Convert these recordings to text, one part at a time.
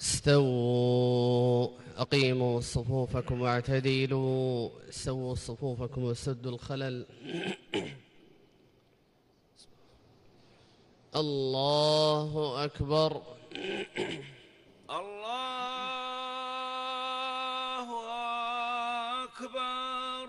استووا أقيموا صفوفكم واعتدلوا سووا صفوفكم وسدوا الخلل. الله أكبر الله أكبر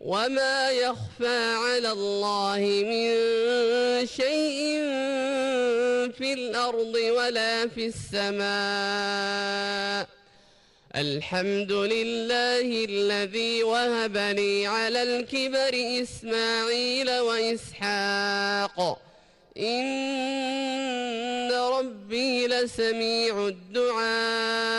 وما يخفى على الله من شيء في الأرض ولا في السماء الحمد لله الذي وهب لي على الكبر إسماعيل وإسحاق إن ربي لسميع الدعاء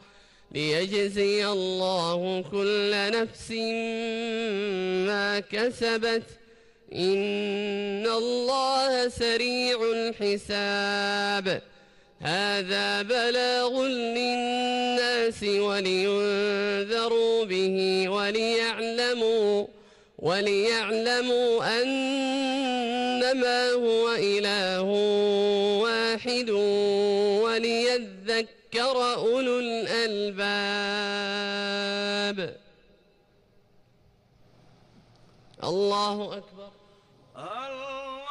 ليجزي الله كل نفس ما كسبت. إن الله سريع الحساب. هذا بلاغ للناس ولينذروا به وليعلموا وليعلموا أنما هو إله واحد. وليذكر أولو الألباب الله أكبر. الله